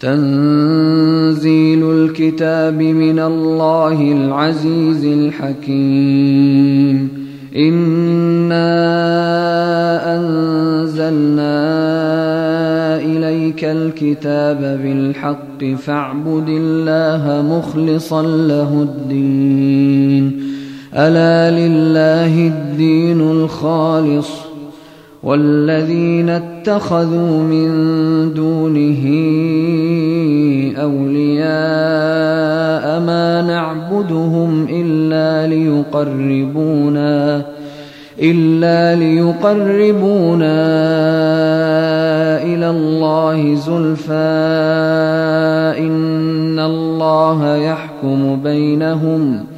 تنزيل الكتاب من الله العزيز الحكيم. إنا أنزلنا إليك الكتاب بالحق فاعبد الله مخلصا له الدين. ألا لله الدين الخالص؟ والذين اتخذوا من دونه أولياء ما نعبدهم إلا ليقربونا إلا ليقربونا إلى الله زلفى. إن الله يحكم بينهم ۖ.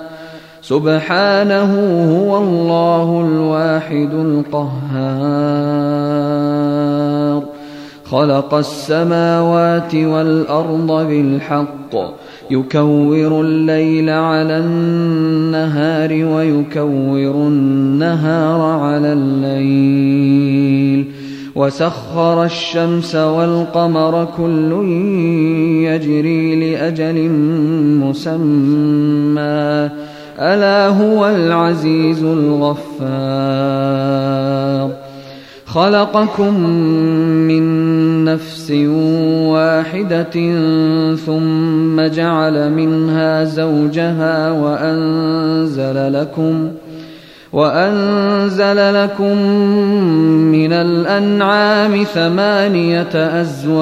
سبحانه هو الله الواحد القهار. خلق السماوات والأرض بالحق. يكور الليل على النهار ويكور النهار على الليل. وسخر الشمس والقمر كل يجري لأجل مسمى. ألا هو العزيز الغفار. خلقكم من نفس واحدة ثم جعل منها زوجها وأنزل لكم وأنزل لكم من الأنعام ثمانية أزواج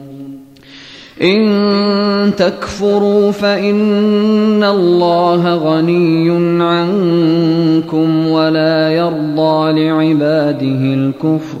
إن تكفروا فإن الله غني عنكم ولا يرضى لعباده الكفر.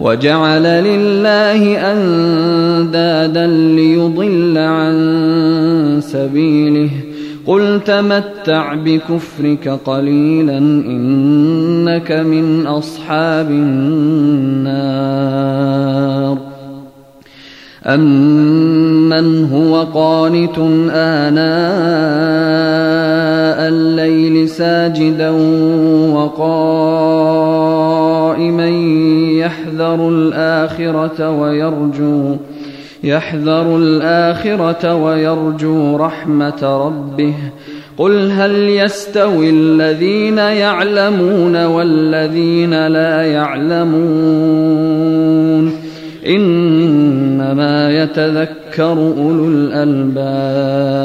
وجعل لله أندادا ليضل عن سبيله. قل تمتع بكفرك قليلا إنك من أصحاب النار. أمن هو قانت آناء الليل ساجدا وقائما يحذر الآخرة ويرجو يحذر الآخرة ويرجو رحمة ربه. قل هل يستوي الذين يعلمون والذين لا يعلمون؟ إنما يتذكر أولو الألباب.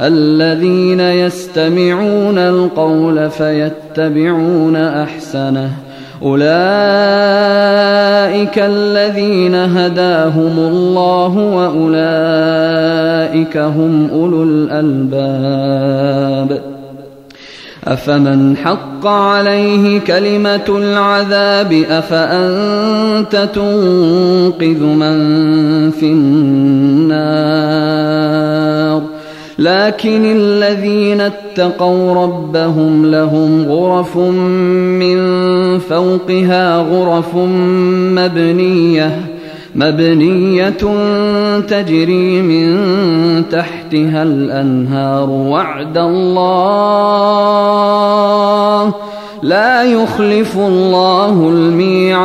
الذين يستمعون القول فيتبعون أحسنه. أولئك الذين هداهم الله وأولئك هم أولو الألباب. أفمن حق عليه كلمة العذاب أفأنت تنقذ من في النار؟ لكن الذين اتقوا ربهم لهم غرف من فوقها غرف مبنية مبنية تجري من تحتها الأنهار وعد الله. لا يخلف الله الميعاد.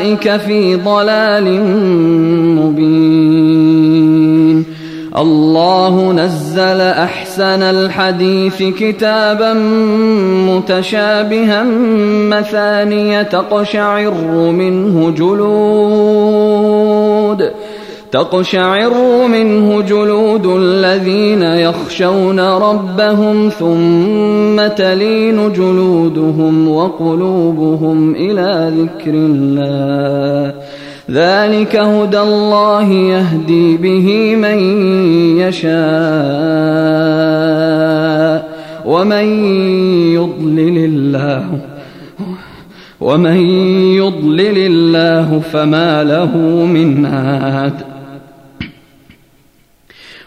أولئك في ضلال مبين. الله نزل أحسن الحديث كتابا متشابها مثانية تقشعر منه جلود. تقشعر منه جلود الذين يخشون ربهم ثم تلين جلودهم وقلوبهم إلى ذكر الله. ذلك هدى الله يهدي به من يشاء ومن يضلل الله ومن يضلل الله فما له من هاد.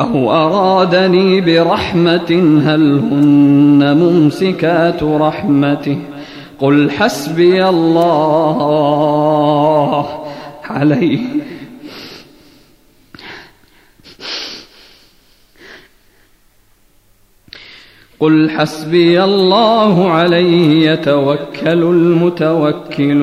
أو أرادني برحمة هل هن ممسكات رحمته؟ قل حسبي الله عليه قل حسبي الله عليه يتوكل المتوكلون.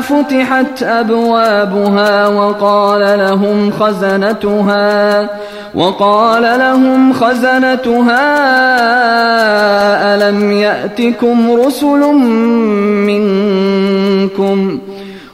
فتحت أبوابها وقال لهم خزنتها وقال لهم خزنتها ألم يأتكم رسل منكم؟